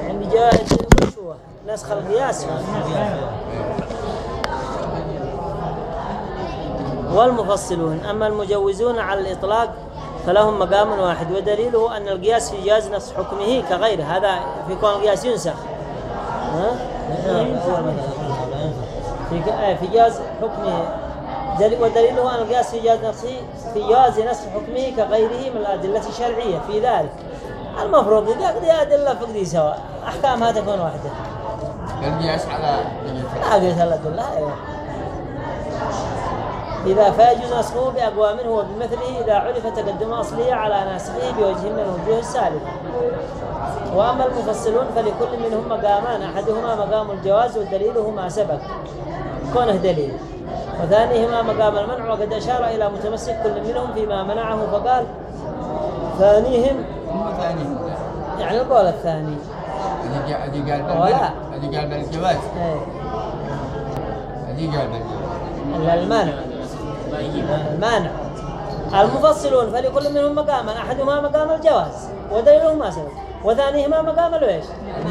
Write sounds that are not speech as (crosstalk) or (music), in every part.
يعني جاء وش هو نسخ القياس والمفصلون. أما المجوزون على الإطلاق فلهم مقام واحد ودليله أن القياس في جاز نفس حكمه كغيره. هذا في كون القياس ينسخ. ها؟ في آه، جاز حكمه. دل- ودليله أن القياس في جاز نفسه في جواز نسخ حكمه كغيره من الأدلة الشرعية. في ذلك. المفروض إذا قد أدلة فقدي سواء أحكامها تكون واحدة. القياس على لا قياس الأدلة أيوة. إذا فيجوز نسخه بأقوى منه وبمثله إذا عرف تقدم أصله على ناسخه بوجه من الوجوه السالفة وأما المفصلون فلكل منهم مقامان أحدهما مقام الجواز والدليل ما سبق. كونه دليل. وثانيهما مقام المنع وقد أشار إلى متمسك كل منهم فيما منعه فقال ثانيهم هم ثاني. يعني القول الثاني. هذه قال هذه قال ولا. هذه قال بالجواز إيه. هذه قال بالجواز المانع. المانع. المفصلون فلكل منهم مقاما. أحدهما مقام الجواز ودليله ما سبق وثانيهما مقام الويش.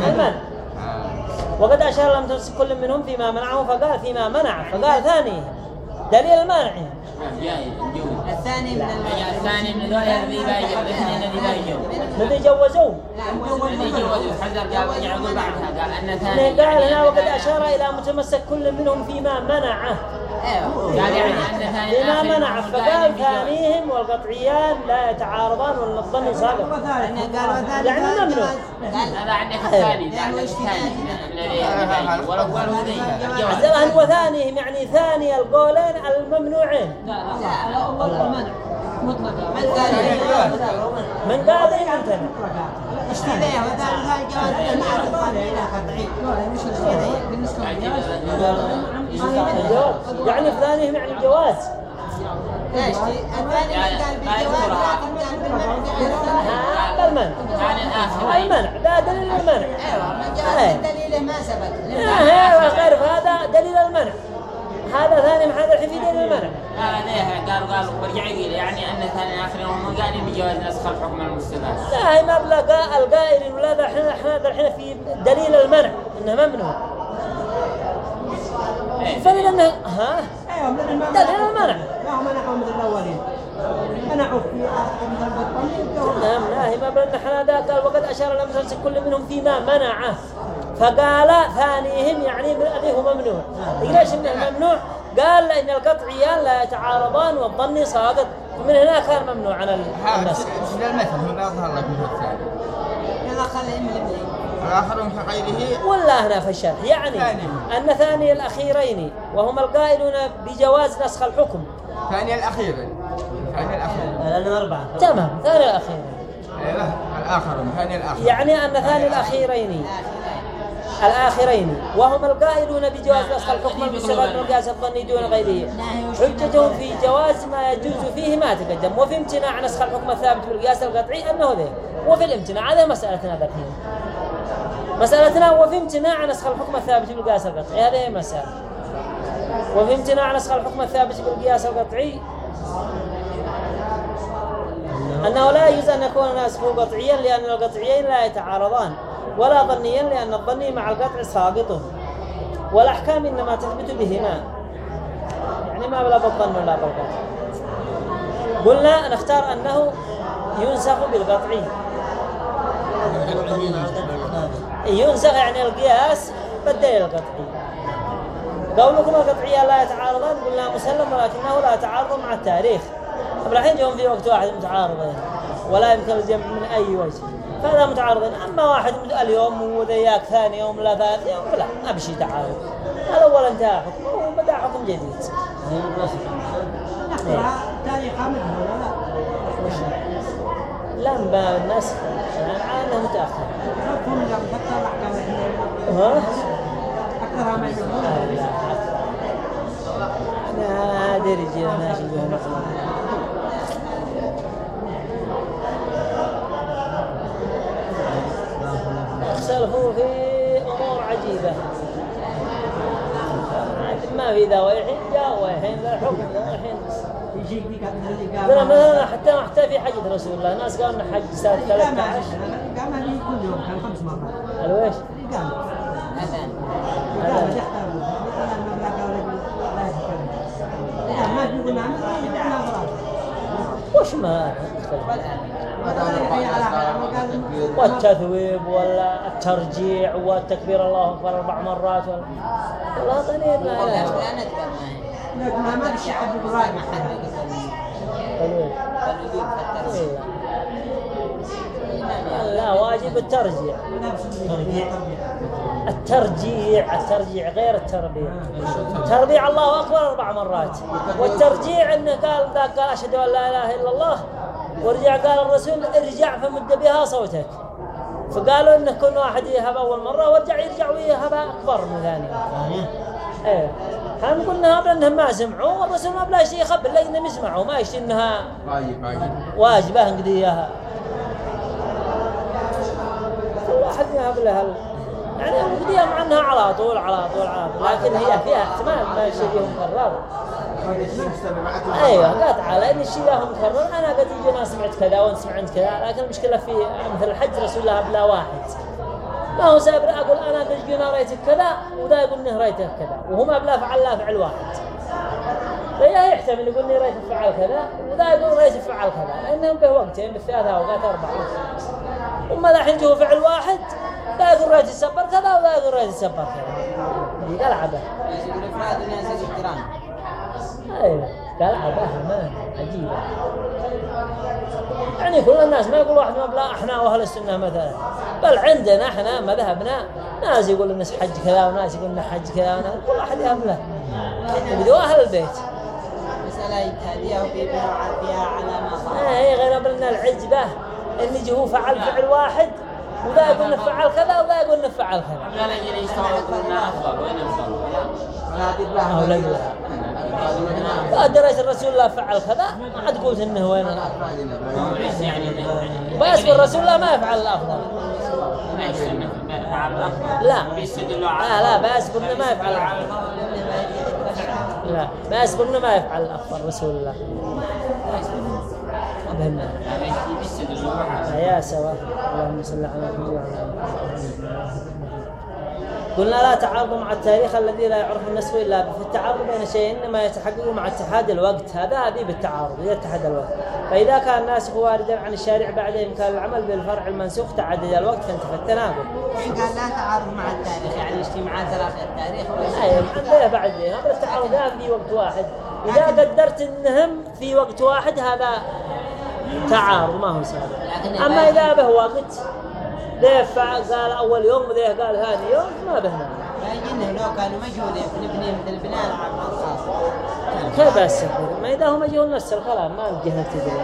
المنع آه. وقد أشار لم تمسك كل منهم فيما منعه فقال فيما منع فقال ثاني دليل المانع. الثاني من ال- الثاني من هذول الذي بايجوا الاثنين الذي بايجوا الذي جوزوه. الذي جوزوا حذر قال يعقوب بعدها قال أن ثاني قال يعني هنا وقد أشار إلى متمسك كل منهم فيما منعه. أيوه قال يعني ان ثاني آخر منع فقال. ثانيهم والقطعيان لا يتعارضان والظن صادق لأنه قال وثالث يعني هذا ممنوع. هذا عندك. الثاني يعني الثاني هو ثانيهم يعني ثاني القولين الممنوعين من قال من قال يمتنع اشتريه هذا الجواز. المعرفة الجواز يعني يعني الجواز. ليش؟ الثاني قال بالجواز لكن قال بالمنع هذا المنع. الآخر المنع. ذا دليل المنع. أيوه من جواز دليله ما سبق. أيوه غير هذا دليل المنع. هذا ثاني هذا الحين في دليل المنع. هذا قالوا قالوا برجع يقول يعني أن ثاني الاخرين هم قاعدين بجواز نسخ الحكم المستباح لا هي مبلغ القائل ولا ذا إحنا إحنا ذا الحين في دليل المنع. إنه ممنوع. فمن انه ها؟ أيوه من ما دليل المنع ما هم منعوا مثل الاولين منعوا في نعم لا هي مبلغ إحنا ذا قال وقد أشار لم تمسك كل منهم فيما منعه فقال ثانيهم يعني من الذي هو ممنوع. ليش إنه ممنوع؟ قال ان القطعيان لا يتعارضان والظن ساقط ومن هنا كان ممنوع عن حاول النسخ تشيل المثل هو لا يظهر لك مثل الثاني يلا خليه يملي والآخرون كغيره ولا هنا في الشرح. يعني ثاني. أن ثاني الأخيرين وهما القائلون بجواز نسخ الحكم. ثاني الأخير. ثاني الأخير. لأنهم أربعة. تمام. ثاني الأخيرين أيوه. الآخرون ثاني الآخر. يعني أن ثاني الأخيرين الآخرين وهم القائلون بجواز نسخ الحكم من القياس الظني دون غيره. حجتهم في جواز ما يجوز فيه ما تقدم. وفي امتناع نسخ الحكم الثابت بالقياس القطعي أنه ذي وفي الامتناع هذه مسألتنا الحين. مسألتنا وفي امتناع نسخ الحكم الثابت بالقياس القطعي. هذه مسألة؟ وفي امتناع نسخ الحكم الثابت بالقياس القطعي؟ أنه لا يجوز أن يكون ناسخه قطعيا لأن القطعيين لا يتعارضان ولا ظنيا لأن الظني مع القطع ساقط. والأحكام إنما تثبت بهما. يعني ما بلا بالظن ولا بالقطع قلنا نختار أنه ينسخ بالقطعي. ينسخ يعني القياس بالدليل القطعي قولكم القطعية لا يتعارضان قلنا مسلم ولكنه لا يتعارض مع التاريخ طب الحين جون في وقت واحد متعارضين ولا يمكن الجمع من أي وجه فهذا متعارضين أما واحد مت- اليوم وذياك ثاني يوم لا ثالث يوم لا ما بشي تعارض الأول انتهى حكمه وبدأ حكم جديد تاريخ منها ولا لا لا من الناس العادة متأخر ها؟ أكثرها ما يقولون أنا ماشي بهم اختلفوا في أمور عجيبة ما في ذا والحين جاء والحين ذا حكم ذا مثلا حتى حتى في حجة رسول الله ناس قالوا حج سنة 13 قام كان خمس مرات قالوا إيش؟ ما في قلنا ما وش ما والتثويب ولا الترجيع والتكبير الله اكبر أربع مرات ولا والله لا. معي لكن ما في حد ما حد يقول قالوا إيش؟ الوجوب في الترجيح إيه. لا واجب الترجيع. الترجيع الترجيع غير التربيع. تربيع الله أكبر أربع مرات. والترجيع انه قال ذاك قال أشهد أن لا إله إلا الله. ورجع قال الرسول ارجع فمد بها صوتك. فقالوا انه كل واحد يهب أول مرة ورجع يرجع ويهب أكبر من ثاني إيه. هم قلنا قبل إنهم ما سمعوا والرسول ما بلا شيء يخبر لا انهم يسمعوا ما يشتي إنها واجب واجب واجبة كل واحد يهب له ال- يعني نقضيها مع أنها على طول على طول على طول. لكن هي فيها احتمال ما فيه مكرر أيوه قاطعة لأن الشيء له مكرر أنا قد يجي أنا سمعت كذا وأنت سمعت كذا لكن المشكلة في مثل الحج رسول الله بلا واحد. ما هو سابر أقول أنا قد جينا رأيتك كذا وذا يقول إني رايتك كذا وهما بلا فعل لا فعل واحد. فيا يحتمل يقول لي رأيت فعل كذا وذا يقول رأيت فعل كذا لأنهم به وقتين بالثلاث أوقات أربعة. وما الحين جوا فعل واحد. ذا يقول رأيت يسبر كذا وذا يقول رأيت يسبر كذا. الكرام أيوة قلعبة ما عجيبة يعني كل الناس ما يقول واحد مبلغ إحنا وأهل السنة مثلا. بل عندنا إحنا مذهبنا. ناس يقول الناس حج كذا وناس يقول حج كذا وناس. كل واحد يهب له يبدو أهل البيت. مسألة يتهديه في فيها على ما صار هي غير قبلنا العجبة ان يجي هو فعل فعل واحد وذا يقول لك فعل كذا وذا يقول لك فعل كذا. يجي وين لا يقول. لا درجة الرسول الله فعل كذا ما عاد قلت إنه وين. بس الرسول الله ما يفعل الافضل لا. لا لا بس قلنا ما يفعل. لا بس قلنا ما يفعل الافضل رسول الله. على يا سوا اللهم صل على محمد وعلى. قلنا لا تعارض مع التاريخ الذي لا يعرف النسخ إلا به. فالتعارض بين شيئين إنما يتحقق مع اتحاد الوقت. هذا هذه بالتعارض إذا اتحد الوقت. فإذا كان الناسخ واردا عن الشارع بعد إمكان العمل بالفرع المنسوخ تعدد الوقت فانتفى التناقض قال لا تعارض مع التاريخ يعني اجتماعات ثلاثة التاريخ أيوه عندنا بعد. هذا التعارض في وقت واحد. إذا قدرت إنهم في وقت واحد هذا تعارض ما هو سابق أما إذا به وقت فع- قال أول يوم وذي قال ثاني يوم ما به. فإنه لو مجهولين بنبني مثل البناء العام الخاص كيف بس ما إذا هو مجهول نفس الكلام ما نجي تدري.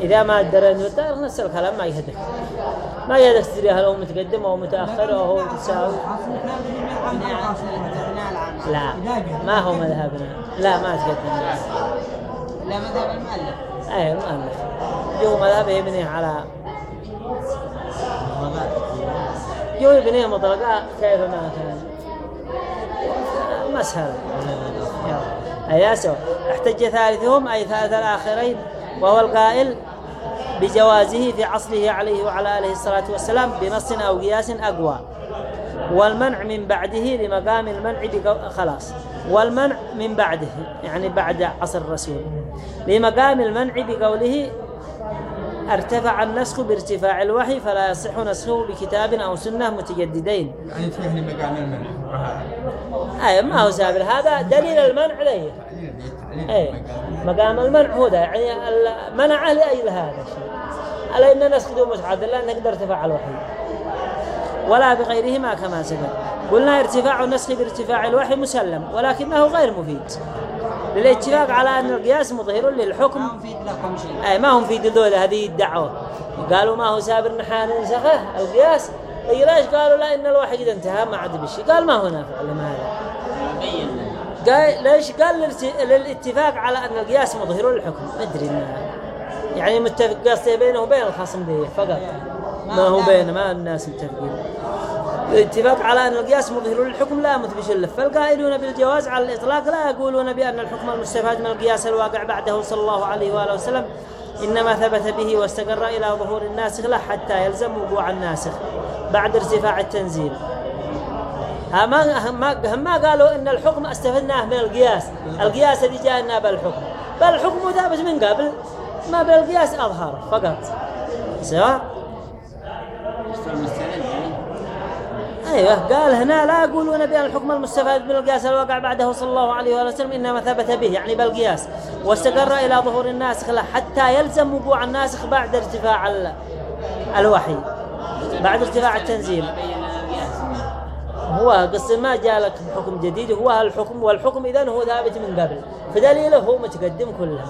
إذا ما درى أنه التاريخ نفس الكلام ما يهدك ما يهدك تدري هل هو متقدم أو متأخر أو هو متساوي. لا. ما هو مذهبنا. لا ما تقدم لا مذهب المؤلف. اي المؤلف. جو مذهب يبنيه على جو يبنيه مطلقا كيف ما كان مسهل. يا سو احتج ثالثهم أي ثالث الآخرين وهو القائل بجوازه في عصره عليه وعلى آله الصلاة والسلام بنص أو قياس أقوى. والمنع من بعده لمقام المنع. خلاص. والمنع من بعده يعني بعد عصر الرسول. لمقام المنع بقوله ارتفع النسخ بارتفاع الوحي فلا يصح نسخه بكتاب أو سنة متجددين. يعني تفهم مقام المنع. أي ما هو سابر. هذا دليل المنع ليه أي مقام المنع هو ده. يعني منعه لأجل هذا الشيء. على إن نسخ دون متعدد لأن نقدر ارتفاع الوحي. ولا بغيرهما كما سبق. قلنا ارتفاع النسخ بارتفاع الوحي مسلم ولكنه غير مفيد. للاتفاق على أن القياس مظهر للحكم. ما مفيد لكم شيء؟ أي ما هم في دلول هذه الدعوة قالوا ما هو سابر نحن ننسخه؟ القياس. اي ليش قالوا لا إن الوحي قد انتهى؟ ما عاد بشي. قال ما هو نافع لما هذا بين قال ليش؟ قال للاتفاق على أن القياس مظهر للحكم. ما أدري إنه- يعني متفق قصده بينه وبين الخصم ذي فقط. ما هو بينه ما الناس متفقين. الاتفاق على أن القياس مظهر للحكم لا مثبت له فالقائلون بالجواز على الإطلاق لا يقولون بأن الحكم المستفاد من القياس الواقع بعده صلى الله عليه وآله وسلم. إنما ثبت به واستقر إلى ظهور الناسخ له حتى يلزم وقوع الناسخ بعد ارتفاع التنزيل. ما هم ما هم ما قالوا إن الحكم استفدناه من القياس. القياس الذي جاءنا بالحكم. بل الحكم ثابت من قبل ما بالقياس أظهر فقط. سواء أيوه قال هنا لا يقولون بأن الحكم المستفاد من القياس الواقع بعده صلى الله عليه وسلم إنما ثبت به يعني بالقياس. واستقر إلى ظهور الناسخ له حتى يلزم وقوع الناسخ بعد ارتفاع ال- الوحي بعد ارتفاع التنزيل. هو قصة ما جاء لك حكم جديد هو الحكم والحكم إذن هو ثابت من قبل فدليله هو متقدم كلها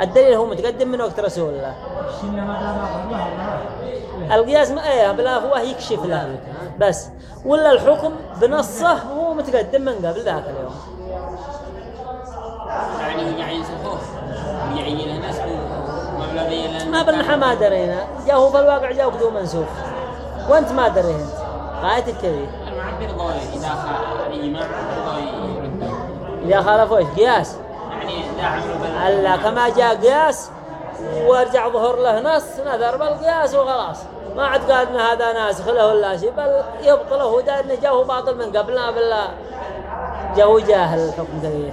الدليل هو متقدم من وقت رسول الله. القياس ما إيه بلا هو يكشف له. بس. ولا الحكم بنصه هو متقدم من قبل ذاك اليوم. يعني ناس ما لنا ما درينا. جاء هو في الواقع جاء بدون منسوخ. وأنت ما دريت غايتك كذي. المعبر ضوي إذا خا الاجماع ضوي يردون إذا خالفوا إيش قياس. يعني ألا كما جاء قياس وارجع ظهر له نص نذر بالقياس وخلاص. ما عاد قال إن هذا ناسخ له ولا شيء بل يبطله دار انه جاء هو باطل من قبلنا بالله جاء جاهل الحكم كذي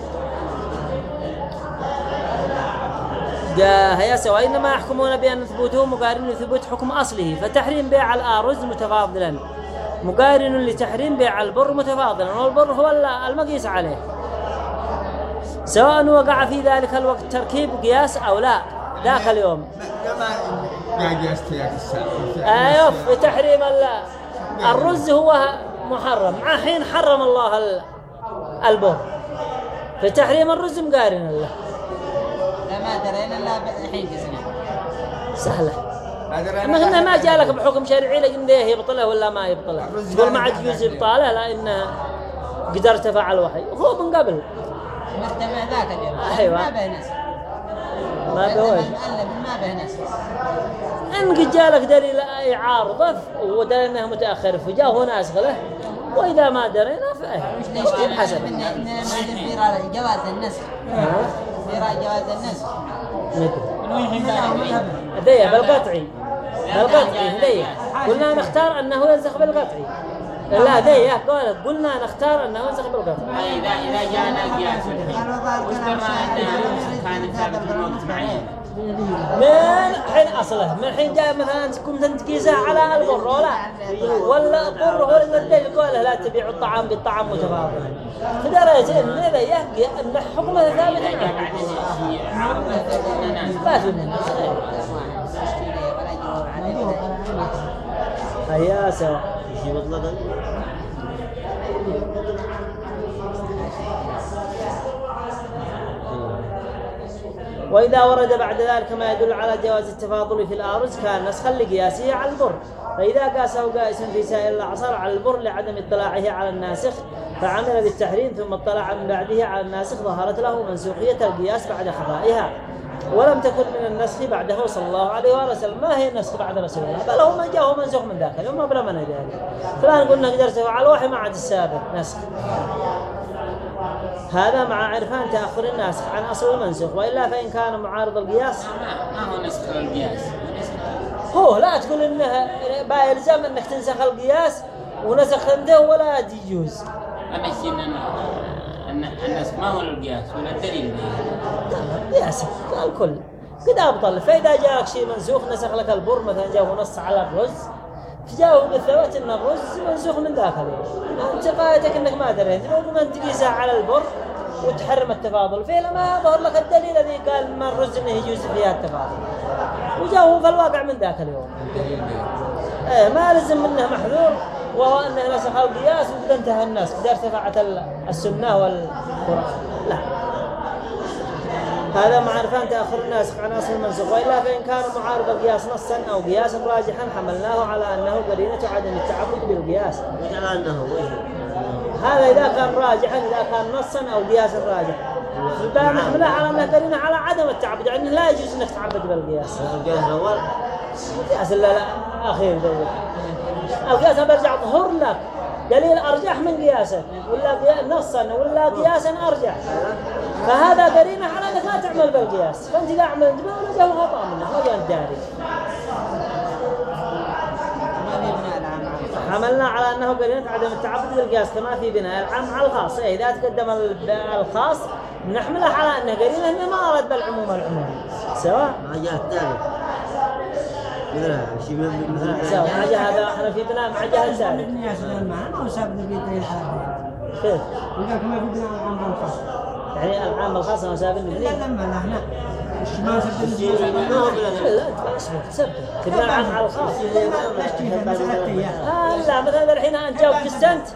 جاء يسوى وإنما يحكمون بأن ثبوته مقارن لثبوت حكم أصله فتحريم بيع الأرز متفاضلا. مقارن لتحريم بيع البر متفاضلا والبر هو المقيس عليه. سواء وقع في ذلك الوقت تركيب قياس أو لا ذاك اليوم. ما السابق أيوه في تحريم ال- الرز هو محرم. مع حين حرم الله ال- البر. في تحريم الرز مقارن له لا ما درينا إلا الحين قسنا سهلة. أما هنا ما جاء لك بحكم شرعي لكن ده يبطله ولا ما يبطله. تقول ما عاد يجوز ابطاله لأنه قد ارتفع الوحي هو من قبل. مجتمع ذاك اليوم أيوة. ما به ناس ما المؤلف ما به ناس ان قد جاء لك دليل يعارضه ودليل انه متاخر فجاء هو ناسخ له واذا ما درينا نشتري حسب من من في جواز النسخ في جواز النسخ هدية بالقطعي بالقطعي هدية قلنا نختار أنه ينسخ بالقطعي لا هدية قالت قلنا نختار أنه ينسخ بالقطعي اذا إذا جاءنا القياس كانت ثابت معين من حين أصله؟ من حين جاء مثلا كنت أنت تقيسها على البر ولا ولا هو اللي الدليل قاله لا تبيعوا الطعام بالطعام متفاضلا فدرجة أن إذا يحكي أن حكمه ثابت. ما في منه. هيا وإذا ورد بعد ذلك ما يدل على جواز التفاضل في الأرز كان نسخا لقياسه على البر. فإذا قاسه قائس في سائر الأعصار على البر لعدم اطلاعه على الناسخ فعمل بالتحريم ثم اطلع من بعده على الناسخ ظهرت له منسوخية القياس بعد خطائها ولم تكن من النسخ بعده صلى الله عليه وسلم. ما هي النسخ بعد رسول الله؟ بل هو من جاءه منسوخ من ذاك اليوم ما بلا من ذلك. فالآن قلنا قدرت على الوحي ما عاد السابق نسخ. هذا مع عرفان تأخر الناسخ عن أصل المنسوخ وإلا فإن كان معارض القياس. ما هو نسخ القياس هو لا تقول إنه با يلزم إنك تنسخ القياس ونسخ عنده ولا يجوز. النسخ ما هو القياس ولا الدليل قياس الكل. قد أبطل. فإذا جاءك شيء منسوخ نسخ لك البر مثلا جاءه نص على الرز. فجاءه بالثبت إن الرز منسوخ من ذاك اليوم. أنت قاعدتك إنك ما دريت. لو ما تقيسها على البر وتحرم التفاضل فيه لما ظهر لك الدليل الذي قال ما الرز إنه يجوز فيها التفاضل. وجاءه في الواقع من ذاك اليوم. إيه ما لزم منه محذور. وهو انه نسخ القياس وقد انتهى الناس. قد ارتفعت ال- السنة والقرآن. لا. هذا مع عرفان تأخر الناسخ عن أصل المنسوخ وإلا فإن كان معارض القياس نصا أو قياسا راجحا حملناه على أنه قرينة عدم التعبد بالقياس. على أنه هذا إذا كان راجحا إذا كان نصا أو قياسا راجحا. الباب نحمله على أنه قرينة على عدم التعبد يعني لا يجوز أنك تعبد بالقياس. القياس الأول؟ القياس لا ذلك القياس برجع ظهر لك. دليل أرجح من قياسه ولا نصا ولا قياسا أرجح. فهذا قرينة على أنك لا تعمل بالقياس. فأنت لا عمل انتباه ولا جاء خطأ منه ما جاء داري. ما العام على أنه قرينة عدم التعبد بالقياس كما في بناء العام على الخاص. إيه، إذا تقدم ال- الخاص نحمله على أنه قرينة أنه ما أراد بالعموم العموم. سواء؟ ما جاء الثاني مثلها شيء من مثل سواء مع جهة هذا إحنا في بناء مع جهة ما سابق نبي دليل حرام كيف وقال كما في بناء العام الخاص يعني العام الخاص أنا سابق لا النبي لما نحن ما لا ما العام على الخاص آه لا مثلا الحين جاوب قسنت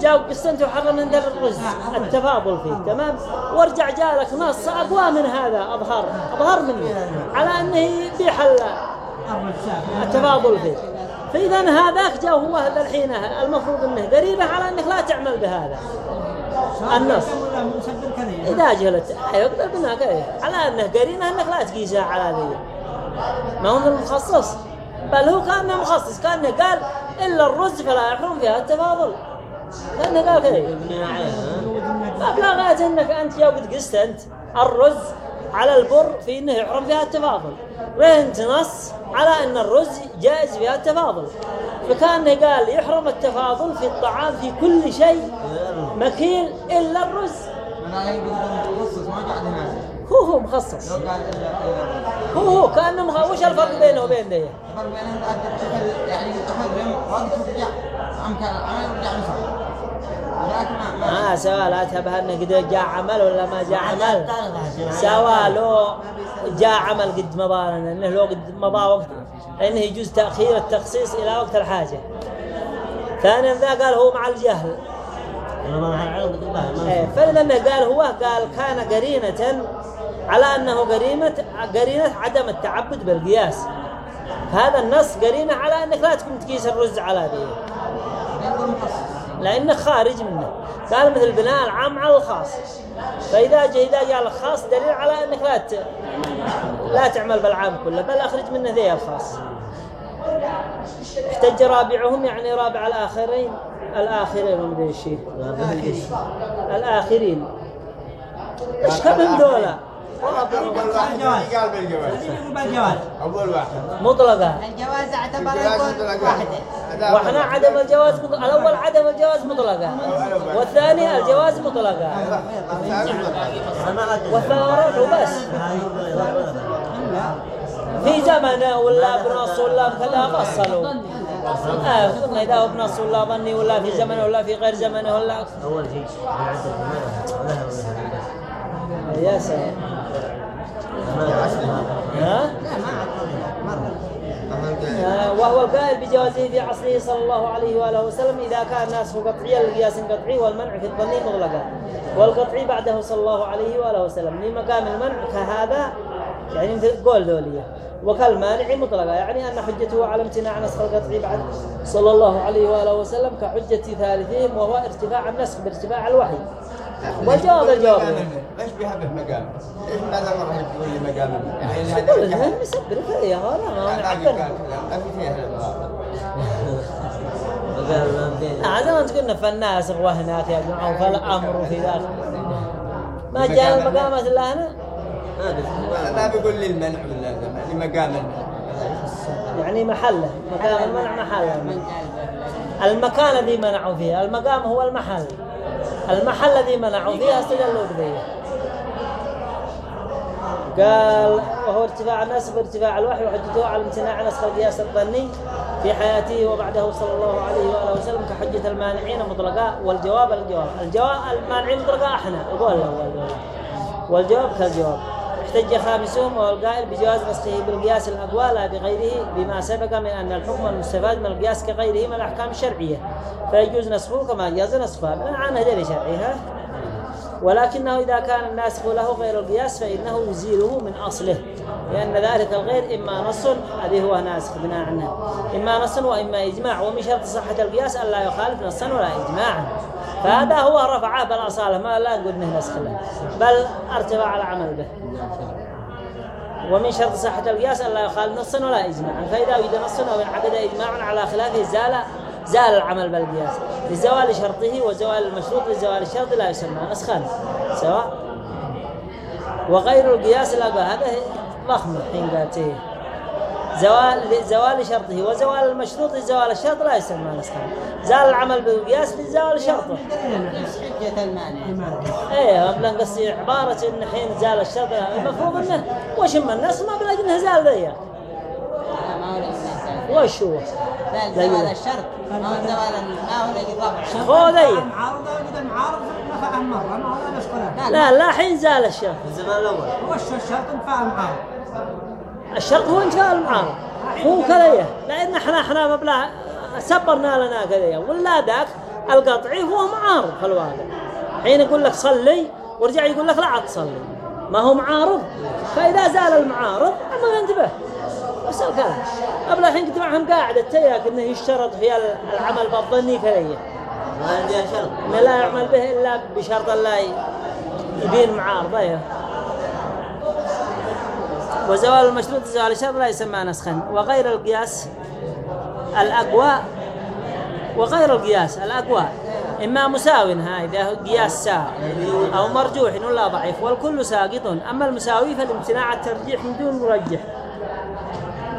جاوب قسنت وحرم عند الرز التفاضل فيه تمام وارجع جالك نص أقوى من هذا أظهر أظهر منه على أربع ساعات التفاضل فيه. فإذا هذاك جاء هو هذا الحين المفروض أنه قريبة على أنك لا تعمل بهذا. النص. إذا جهلت يقدر بنا على أنه قرينة أنك لا تقيسها على ذي ما هو المخصص بل هو كأنه مخصص كأنه قال إلا الرز فلا يحرم فيها التفاضل. كأنه قال عليها فبلغت إنك أنت يا قد قست أنت. الرز على البر في إنه يحرم فيها التفاضل. وانت نص على إن الرز جائز فيها التفاضل. فكان قال يحرم التفاضل في الطعام في كل شيء مكيل إلا الرز. هو هو مخصص. هو هو كأنه مخ... وش الفرق بينه وبين ده؟ الفرق تشتغل يعني تحرم وقت ورجع امكان العمل ورجع ما ما سوالاتها بها إنه قد جاء عمل ولا ما جاء عمل. سواء لو جاء عمل قد مضى لنا إنه لو قد مضى وقت إنه يجوز تأخير التخصيص إلى وقت الحاجة. ثانيا ذا قال هو مع الجهل. إيه، فلما قال هو؟ قال كان قرينة على أنه قرينة قرينة عدم التعبد بالقياس. فهذا النص قرينة على أنك لا تكون تقيس الرز على ذي. لأنك خارج منه. قال مثل بناء العام على الخاص. فإذا جاء إذا جاء الخاص دليل على أنك لا ت... لا تعمل بالعام كله بل أخرج منه ذي الخاص. احتج رابعهم يعني رابع الآخرين. الآخرين ذي الشيء الآخرين. إيش كم ذولا الجواز اعتبر الجواز. واحدة هذا وإحنا عدم الجواز مطلقة. الأول عدم الجواز مطلقة والثاني الجواز مطلقة والثالث وبس في زمنه ولا بنص ولا كذا فصلوا آه قلنا إذا هو بنص ولا ظني ولا في زمنه ولا في غير زمنه ولا اول شيء يا سلام ها؟ وهو القائل بجوازه في عصره صلى الله عليه وآله وسلم إذا كان الناس قطعيا لقياس قطعي والمنع في الظني مطلقا والقطعي بعده صلى الله عليه وآله وسلم. لمقام المنع كهذا يعني مثل قول ذولية. وكالمانع مطلقا يعني أن حجته على امتناع نسخ القطعي بعد صلى الله عليه وآله وسلم كحجة ثالثهم وهو ارتفاع النسخ بارتفاع الوحي. والجواب الجواب إيش بهذا مقام؟ ماذا ما راح يقول لي مقام؟ يعني يقول هذا لنا مسبر يا هذا ما هذا نعبر قال ما هذا. تقولنا فالناس وهناك يا جماعة فالأمر في ذلك ما جاء المقامات إلا هنا ما بيقول لي المنع ولا يعني مقام يعني محله مقام المنع محله. المكان الذي منعوا فيه المقام هو المحل. المحل الذي منعوا فيه استدلوا به قال وهو ارتفاع الناس بارتفاع الوحي وحجته على امتناع نسخ القياس الظني في حياته وبعده صلى الله عليه وآله وسلم كحجة المانعين مطلقا والجواب الجواب الجواب المانعين مطلقا أحنا. القول الأول والجواب كالجواب احتج خامسهم وهو القائل بجواز نسخه بالقياس الاقوى لا بغيره بما سبق من أن الحكم المستفاد من القياس كغيره من الأحكام الشرعية. فيجوز نسخه كما جاز نسخها من عن هدر شرعها ولكنه إذا كان الناسخ له غير القياس فإنه يزيله من أصله. لأن ذلك الغير إما نص هذه هو ناسخ بناء عنه. إما نص وإما إجماع. ومن شرط صحة القياس أن لا يخالف نصا ولا إجماعا. فهذا هو رفعه بالأصالة ما لا نقول إنه نسخ له. بل أرتفع العمل به. ومن شرط صحة القياس أن لا يخالف نصا ولا إجماعا فإذا وجد نص أو انعقد إجماعا على خلافه زال زال العمل بالقياس. لزوال شرطه وزوال المشروط لزوال الشرط لا يسمى نسخا. سواء. وغير القياس الأقوى هذا ضخم الحين قالت. زوال زوال شرطه وزوال المشروط لزوال الشرط لا يسمى نسخا زال العمل بالقياس لزوال شرطه حجة المانع إيه قبل قصدي عبارة ان حين زال الشرط المفروض انه وش اما النص ما بلاقي انه زال ذي ما وش هو لا زوال الشرط ما هو زوال ما هو ضبط هو ذي وإذا المعارض نفعهم مرة ما هو نفس كلام لا لا حين زال الشرط الزمان الأول هو الشرط انفع المعارض الشرط هو انتهاء المعارض هو كذيه لأن إحنا إحنا مبلغ سبرنا لنا كذيه ولا ذاك القطعي هو معارض في الواقع حين يقول لك صلي ورجع يقول لك لا عاد تصلي. ما هو معارض. فإذا زال المعارض أما انتبه. بس الكلام قبل الحين كنت معهم قاعدة تياك انه يشترط في العمل بالظني كذيه ما عندي شرط. انه لا يعمل به إلا بشرط لا يبين معارضه. أيه. وزوال المشروط زوال الشرط لا يسمى نسخا. وغير القياس الأقوى وغير القياس الأقوى. إما مساو هذا قياس ساء أو مرجوح ولا ضعيف. والكل ساقط. أما المساوي فالامتناع الترجيح من دون مرجح.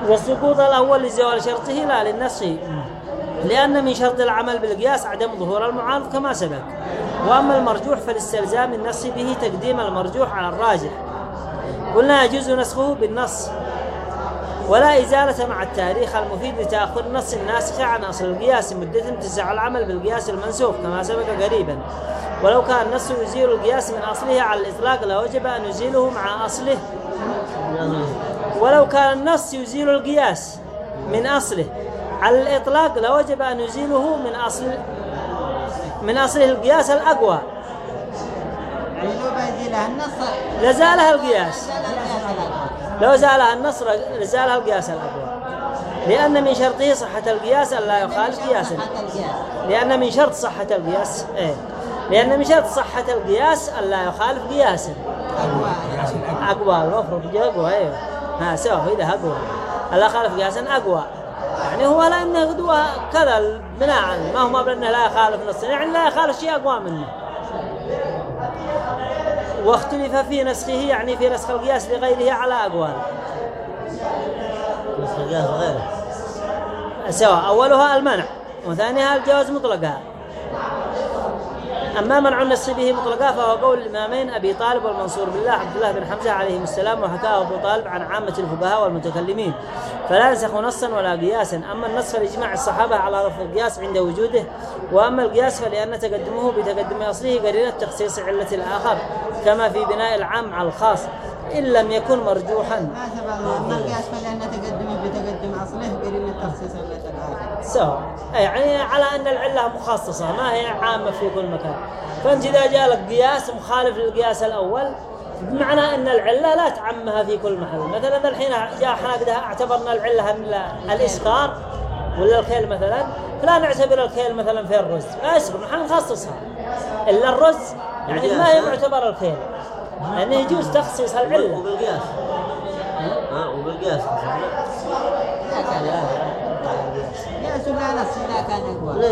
والسقوط الأول لزوال شرطه لا للنسخ لأن من شرط العمل بالقياس عدم ظهور المعارض كما سبق. وأما المرجوح فالاستلزام النص به تقديم المرجوح على الراجح. قلنا يجوز نسخه بالنص. ولا إزالة مع التاريخ المفيد لتأخر النص الناسخ عن أصل القياس مدة تسع العمل بالقياس المنسوخ كما سبق قريبا. ولو كان النص يزيل القياس من أصله على الإطلاق لوجب أن يزيله مع أصله. ولو كان النص يزيل القياس من أصله على الإطلاق لوجب أن يزيله من أصل من أصله القياس الأقوى يعني لو بيزيلها النص لزالها القياس. لو زالها النص لزالها القياس الأقوى. لأن من شرطه صحة القياس أن لا يخالف قياسا. لأن من شرط صحة القياس إيه. لأن من شرط صحة القياس أن لا يخالف قياسا. أقوى المفروض يجي أقوى أيوه ها سوى إذا أقوى. ألا يخالف قياسا أقوى. يعني هو لأنه قدوة كذا بناء ما هو ما بأنه لا يخالف نص يعني لا يخالف شيء أقوى منه. واختلف في نسخه يعني في نسخ القياس لغيره على أقوال. نسخ القياس غيره سواء أولها المنع وثانيها الجواز مطلقا أما منع النسخ به مطلقا فهو قول الإمامين أبي طالب والمنصور بالله عبد الله بن حمزة عليهم السلام وحكاه أبو طالب عن عامة الفقهاء والمتكلمين. فلا ينسخ نصا ولا قياسا. أما النص فلإجماع الصحابة على رفض القياس عند وجوده وأما القياس فلأن تقدمه بتقدم أصله قرينة تخصيص علة الآخر كما في بناء العام على الخاص إن لم يكن مرجوحا. ما سبق أما القياس فلأن تقدمه بتقدم أصله قريب التخصيص علة الآخر سواء يعني على أن العلة مخصصة ما هي عامة في كل مكان. فأنت إذا جاء لك قياس مخالف للقياس الأول؟ بمعنى أن العلة لا تعمها في كل محل. مثلا الحين جاء حنا اعتبرنا العلة من الإسكار ولا الكيل مثلا فلا نعتبر الكيل مثلا في الرز. لا يصبر نحن نخصصها. إلا الرز يعني ما هي معتبر الكيل. لأنه يجوز تخصيص العلة. وبالقياس. ها؟ وبالقياس. قياس لا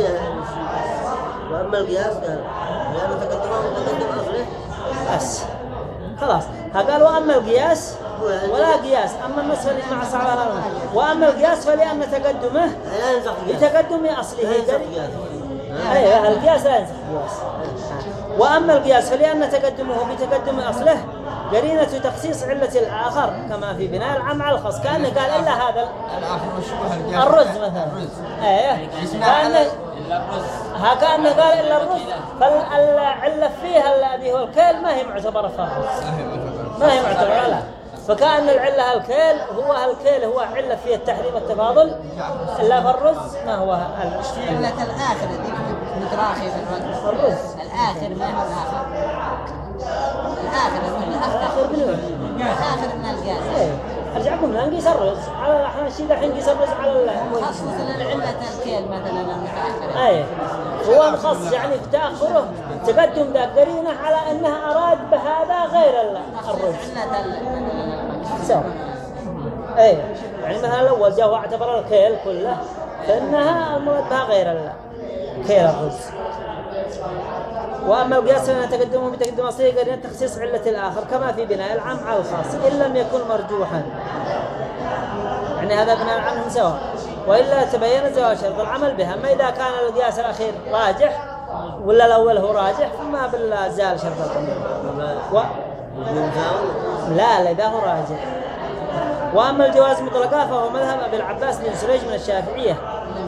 واما القياس قال تقدمه بس خلاص قال واما القياس ولا قياس فلإجماع الصحابه لا نص. واما القياس فلان تقدمه قياس بتقدم لا قريب. قياس أيوه القياس لا ينسخ القياس وأما القياس فلان تقدمه بتقدم أصله قرينة تخصيص علة الآخر كما في بناء العام على الخاص. كأنه قال إلا هذا الرز مثلا. الرز. إيه. كأنه ها كأنه قال إلا الرز. فالعلة فيها الذي هو الكيل ما هي معتبرة في الرز ما هي معتبرة لا. فكأن العلة الكيل هو الكيل هو علة فيه التحريم والتفاضل. إلا في الرز ما هو علة الآخر ذيك متراخي في الرز الآخر ما هو الآخر. الآخر من الآخر بنوع الآخر من القياس إيه. أرجع أقول لها نقيس الرز على إحنا الشيء الحين نقيس الرز على خصص للعلة الكيل مثلا المتأخرة إيه. هو مخصص يعني في تأخره تقدم ذا قرينة على أنها أراد بهذا غير ال- الرز. سوا إيه. يعني مثلا الأول جاء واعتبر الكيل كله فإنها المراد بها غير ال- كيل الرز. وأما القياس فإن تقدمه بتقدم أصلي قرينة تخصيص علة الآخر كما في بناء العام على الخاص إن لم يكن مرجوحا. يعني هذا بناء عنهم سواء وإلا تبين زوال شرط العمل بها أما إذا كان القياس الأخير راجح ولا الأول هو راجح فما بالله زال شرط العمل. لا لا إذا هو راجح وأما الجواز مطلقا فهو مذهب أبي العباس بن سريج من الشافعية.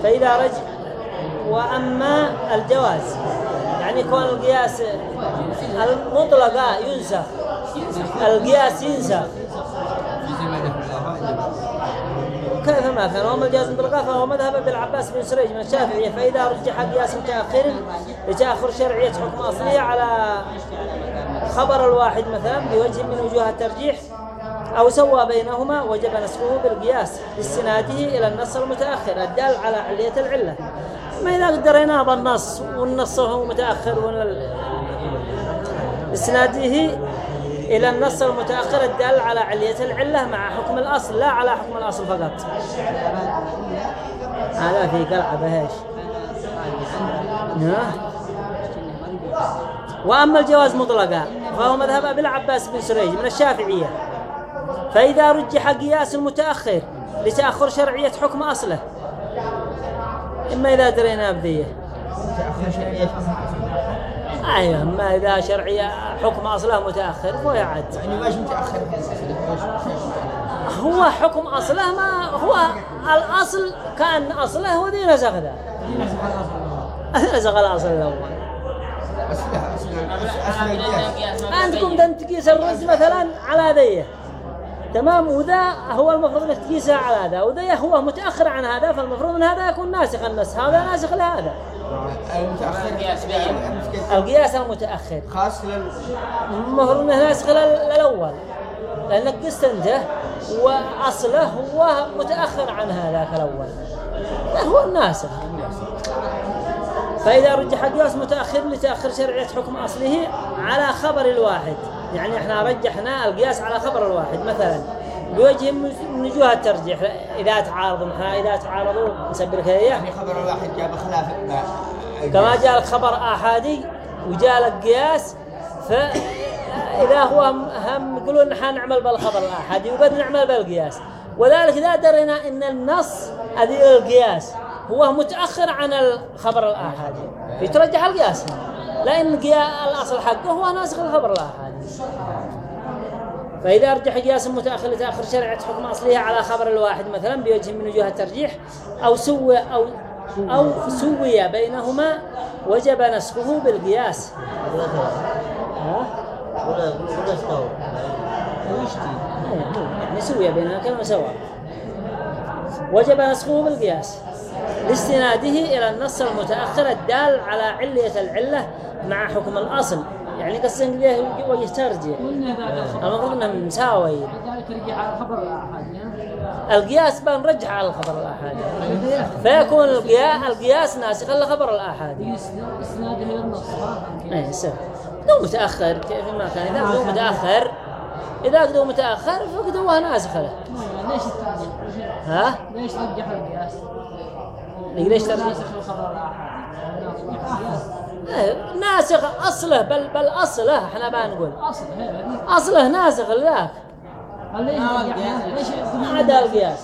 فإذا رج وأما الجواز يعني كون القياس المطلقة ينسخ القياس ينسخ. كيف ما كان؟ وأما الجواز مطلقا فهو مذهب أبي العباس بن سريج من الشافعية. فإذا رجح قياس متأخر لتأخر شرعية حكم أصلية على خبر الواحد مثلا بوجه من وجوه الترجيح أو سوى بينهما وجب نسخه بالقياس لاستناده إلى النص المتأخر الدال على علية العلة. ما إذا قدرنا بالنص والنص هو متأخر ولا استناده إلى النص المتأخر الدال على علية العلة مع حكم الأصل لا على حكم الأصل فقط. هذا في قلعة بهيش نعم. وأما الجواز مطلقا فهو مذهب أبي العباس بن سريج من الشافعية. فإذا رجح قياس المتأخر لتأخر شرعية حكم أصله. إما إذا درينا بذيه أيوة أما إذا شرعية حكم أصله متأخر فهو يعد. يعني واش متأخر؟ هو حكم أصله ما هو الأصل كأن أصله هو ذي نسخ ذا نسخ الأصل الأول. عندكم ده تقيس الرز مثلا على ذيه تمام وذا هو المفروض إنك تقيسها على هذا وذا هو متأخر عن هذا فالمفروض إن هذا يكون ناسخ النص هذا ناسخ لهذا. المتاخر القياس المتأخر. خاص لل المفروض إنه ناسخ لل- للأول لأنك قست أنت وأصله هو متأخر عن هذاك الأول. لا هو الناسخ. فإذا رجح قياس متأخر لتأخر شرعية حكم أصله على خبر الواحد. يعني إحنا رجحنا القياس على خبر الواحد. مثلا بوجه من وجوه الترجيح إذا تعارضوا إذا تعارضوا نسبر كذا يعني خبر الواحد جاب خلاف ما كما جاء لك خبر آحادي وجاء لك قياس فإذا هو هم- هم يقولون نحن نعمل بالخبر الآحادي وبد نعمل بالقياس. وذلك إذا درينا أن النص هذه القياس. هو متأخر عن الخبر الآحادي يترجح القياس. لأن الأصل حقه هو ناسخ الخبر الآحادي فإذا رجح قياس متأخر لتأخر شرعة حكم أصلها على خبر الواحد مثلا بوجه من وجوه الترجيح أو سوى أو أو سوي بينهما وجب نسخه بالقياس. ها؟ يعني سوي بينهما كلمة سواء. وجب نسخه بالقياس. لاستناده إلى النص المتأخر الدال على علية العلة مع حكم الأصل يعني قصدين كذا وجه الخبر المفروض انهم مساوي رجع؟ القياس بنرجع على الخبر الآحادي فيكون القياس, ناسخا لخبر الآحادي إسناده إلى النص ها؟ اي سهل قدوم متأخر كيف ما كان إذا قدوم متأخر إذا قدوم متأخر فقدومها ناسخة له ليش؟ ها؟ ليش رجح القياس؟ ليش؟ ناسخ الخبر إيه، ناسخ أصله بل بل أصله إحنا بنقول أصل هي هذه أصله ناسخ لذاك ما عدا القياس؟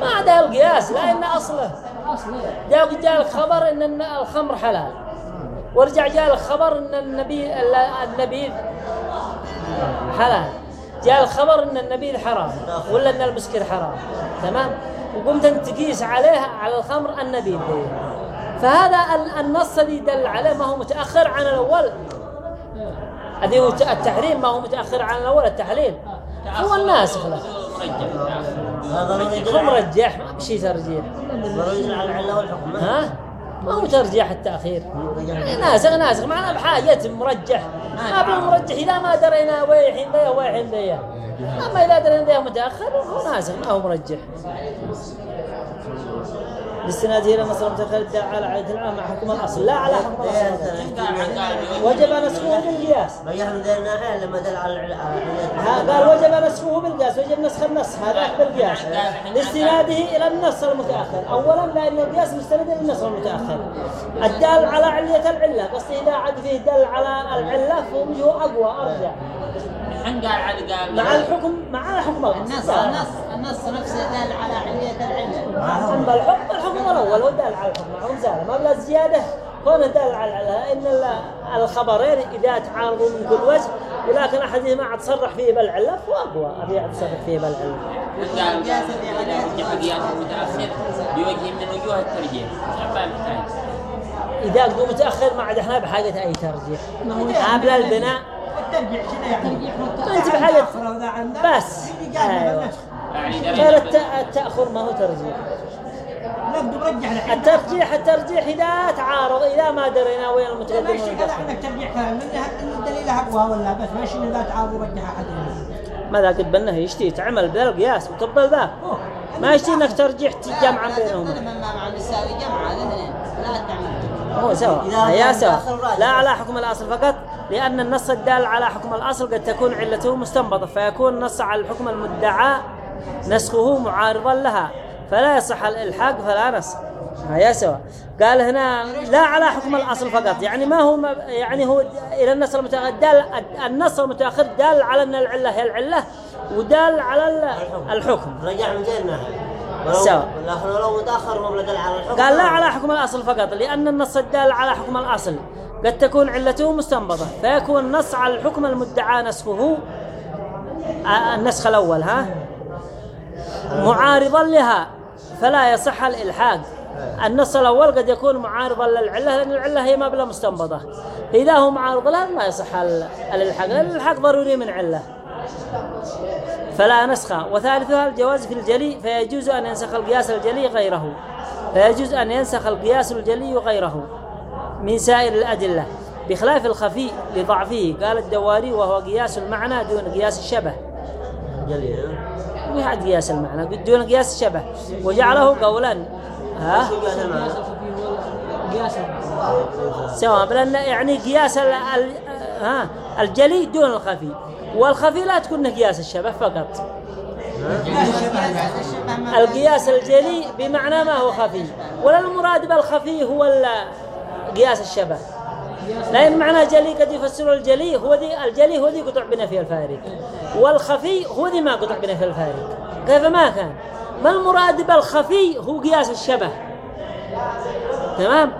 ما عدا القياس لأن أصله. جاء جاء خبر إن الن- الخمر حلال. ورجع جاء الخبر إن النبي ال- النبيذ حلال. جاء الخبر إن النبيذ حرام ولا إن المسكر حرام. تمام؟ وقمت انت تقيس عليه على الخمر النبيذ ذي. فهذا ال- النص الذي دل عليه ما هو متأخر عن الأول. هذه هو الت- التحريم ما هو متأخر عن الأول التحليل. هو الناسخ له يدل هو مرجح ما بشي ترجيح. ها؟ ما هو ترجيح التأخير. ناسخ ناسخ. معنا بحاجة مرجح. ما بالمرجح إذا ما درينا ويحين ذي ويحين ذي أما إذا درينا ذي متأخر هو ناسخ ما هو مرجح. لاستناده إلى المتاخر الدال على عاده العام مع حكم الأصل. لا على حكم الأصل. وجب نسخه بالقياس. قال وجب نسخه بالقياس وجب نسخ النص. هذا بالقياس. لاستناده إلى النص المتأخر. اولا لأن القياس مستند إلى النص المتأخر. الدال على علية العلة. قصدي إذا عاد فيه دل على العلة فوجهه أقوى أرجع. الحين قال عاد قال مع الحكم مع حكم النص النص النص نفسه دال على علية. العلة أما الحكم الحكم الأول هو دال على الحكم. معهم زالة ما بلا زيادة. كونه دال على على إن ال- الخبرين إذا تعارضوا من كل وجه ولكن أحدهما عاد صرح فيه بالعلة فهو أقوى أبي عاد صرح فيه بالعلة قال المتأخر بوجه من وجوه الترجيح. شباب إذا قدوا متأخر ما عاد إحنا بحاجة أي ترجيح. قبل البناء. الترجيح شنو يعني؟ بس قال بالنسخ. يعني غير درجة الت- التأخر ما هو ترجيح. الترجيح الترجيح إذا تعارض إذا ما درينا وين المتقدم ماشي كذا والمتأخر عندك ترجيح؟ الدليل أقوى ولا بس؟ ماشي اذا تعارض يرجح أحد؟ ماذا قد بنه يشتي؟ تعمل بالقياس وتقبل ذاك ما يشتي إنك ترجح جمعا بينهم. لما مع المساوي جمع هذا اثنين لا تعمل. هو سوا. هي سوا. لا على حكم الأصل فقط لأن النص الدال على حكم الأصل قد تكون علته مستنبطة فيكون النص على الحكم المدعى نسخه معارضا لها فلا يصح الإلحاق فلا نص. هي سوا. قال هنا لا على حكم الأصل فقط. يعني ما هو ما- يعني هو إلى النص المتأخر دال النص المتأخر دال على أن العلة هي العلة ودال على ال- الحكم. رجح من ذي الناحية سوا. والآخر لو متأخر هم دل على الحكم قال لا على حكم الأصل فقط لأن النص الدال على حكم الأصل. قد تكون علته مستنبطة فيكون النص على الحكم المدعى نسخه آه، النسخ الأول ها؟ معارضا لها فلا يصح الإلحاق النص الأول قد يكون معارضا للعلة لأن العلة هي ما بلا مستنبطة. إذا هو معارض لها ما يصح ال- الإلحاق لأن الإلحاق ضروري من علة. فلا نسخ وثالثها الجواز في الجلي فيجوز أن ينسخ القياس الجلي غيره. فيجوز أن ينسخ القياس الجلي غيره من سائر الأدلة بخلاف الخفي لضعفه. قال الدواري وهو قياس المعنى دون قياس الشبه. جلي ها؟ وحد قياس المعنى؟ دون قياس الشبه. وجعله قولا. ها؟ سواء لأن يعني قياس ال ال ها؟ الجلي دون الخفي. والخفي لا تكون قياس الشبه فقط. (laughs) القياس الجلي بمعنى ما هو خفي. ولا المراد بالخفي هو قياس الشبه لأن معنى جلي قد يفسر الجلي هو ذي الجلي هو ذي قطع بنفي الفارق. والخفي هو ذي ما قطع بنفي الفارق. كيف ما كان؟ ما المراد بالخفي هو قياس الشبه تمام؟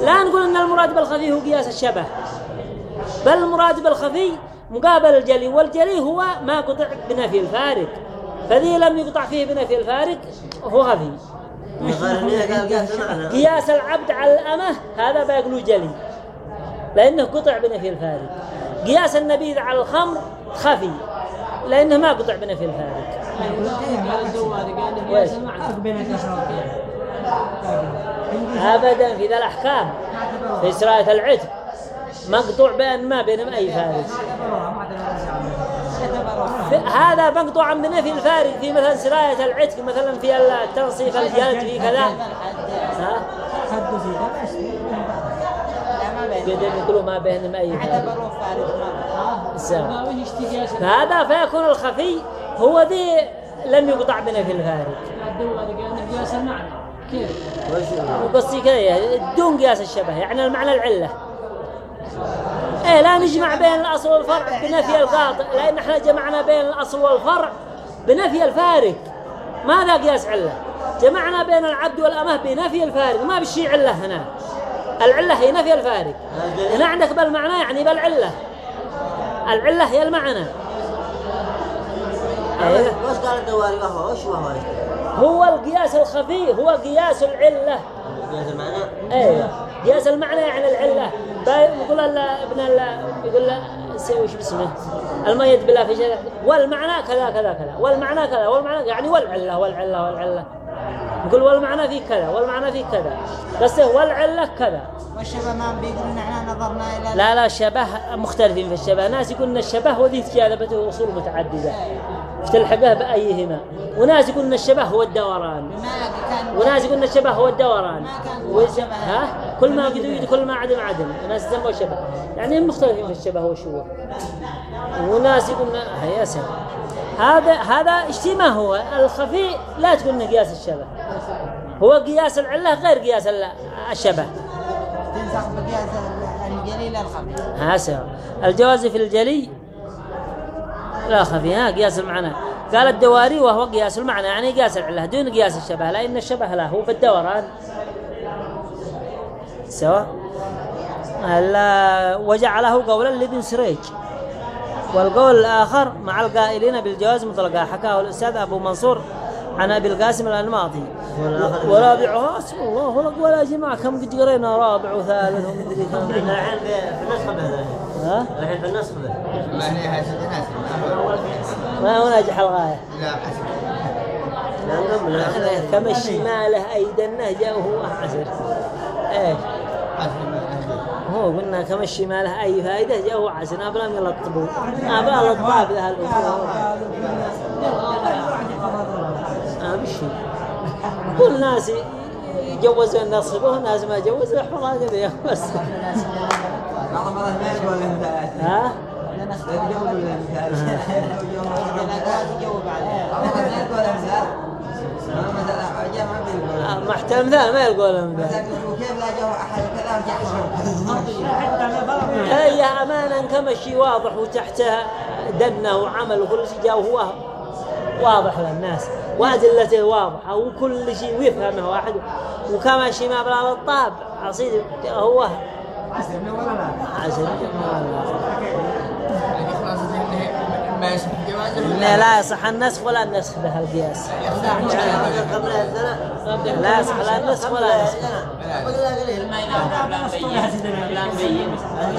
لا نقول إن المراد بالخفي هو قياس الشبه بل المراد بالخفي مقابل الجلي والجلي هو ما قطع بنفي الفارق. فذي لم يقطع فيه بنفي الفارق هو قال (laughs) قياس العبد على الأمة هذا بيقولوا جلي. لأنه قطع بنفي الفارق. قياس النبيذ على الخمر خفي لأنه ما قطع بنفي الفارق. الاشراط أبدا في ذا الأحكام في سراية العتق. مقطوع بين ما بينهم أي فارق في- هذا مقطوعا بنفي الفارق في مثلا سراية العتق مثلا في التنصيف الجلد في كذا. ها؟ قدر يقولوا ما أي اعتبروه فارق مرة السلام. فهذا فيكون الخفي. هو ذي لم يقطع بنفي الفارق وقصدي كذا دون قياس الشبه. يعني المعنى العلة. إيه لا نجمع بين الأصل والفرع بنفي القاطع لأن إحنا جمعنا بين الأصل والفرع بنفي الفارق. ماذا قياس علة جمعنا بين العبد والأمة بنفي الفارق. ما بشي علة هنا. العلة هي نفي الفارق. هنا عندك بالمعنى يعني بالعلة. العلة هي المعنى. وش قال الدواري وهو وش وهو هو؟ القياس الخفي هو قياس العلة. قياس المعنى؟ أيوه قياس المعنى يعني العلة. با- يقول ابن يقول له وش باسمه. الميت بلا في شيء والمعنى كذا كذا كذا. والمعنى كذا والمعنى يعني والعلة والعلة والعلة. يقول والمعنى في كذا والمعنى في كذا. بس والعلة كذا. والشبه ما بيقولوا ان إحنا نظرنا إلى لا لا شبه مختلفين في الشبه. ناس يقولون الشبه وذي جاذبته اصول متعددة. تلحقه بأيهما. وناس يقولون الشبه هو الدوران. وناس يقولون الشبه هو الدوران. وز-. ها؟ كل ما قد يد كل ما عدم عدم وناس يسموه شبه. يعني مختلفين في الشبه والشبه. وناس يقولون هيا سلام. هذا هذا اشتي ما هو؟ الخفي لا تقول إنه قياس الشبه. هو قياس العلة غير قياس ال- الشبه. تنسخ بقياس الجليل الخفي ها سواء الجواز في الجلي لا خفي. ها قياس المعنى. قال الدواري وهو قياس المعنى يعني قياس العله دون قياس الشبه. لأن الشبه لا هو بالدوران سواء. ال- وجعله قولا لابن سريج والقول الآخر مع القائلين بالجواز مطلقا حكاه الأستاذ أبو منصور عن أبي القاسم الأنماطي ورابعها اسم الله والأقوال يا جماعة. كم قد قرينا رابع وثالث؟ ومدري (laughs) كم الحين في في النسخ به ها؟ الحين في النسخ به ما ما هو ناجح الغاية؟ لا حسب لا نكمل أنا كم الشماله أيد النهجة وهو عسر ما أهدي. هو قلنا كم الشماله أي فائدة جاءه عسر أبلا من يلطبوا أبلا الأطباب ذا الأمور بشي كل ناس يجوزوا الناس صبوه ناس ما جوزوا بس. بعض المرات ما يقول بعض المرات ما يقول لهم ثلاثة ما مثلا حاجة ما بيقول محتل مثال ما يقول لهم ذا مثلا يقولوا كيف لا جو أحد كذا وجحفظ هي أمانا كما شيء واضح وتحته دنه وعمل وكل شيء جاء هو واضح للناس وأدلته واضحة وكل شيء ويفهمه واحد وكما شيء ما بلا الطاب عصيد هو حسب ولا لا عسل لا لا يصح النسخ ولا النسخ به القياس. قبل السنة لا يصح لا النسخ ولا النسخ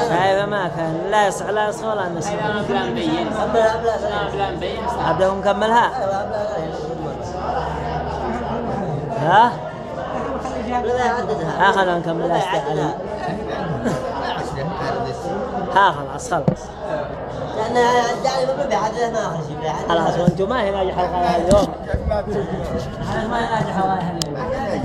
قليل ما كان. لا يصح لا يصح ولا النسخ عبده مكملها ها؟ ها خلنا نكمل. (laughs) ها خلاص خلاص. لأن الداعي ما بيحددها ما بيحددها خلاص وأنتم ما هي ناجح الغاية اليوم ما هي ناجح الغاية اليوم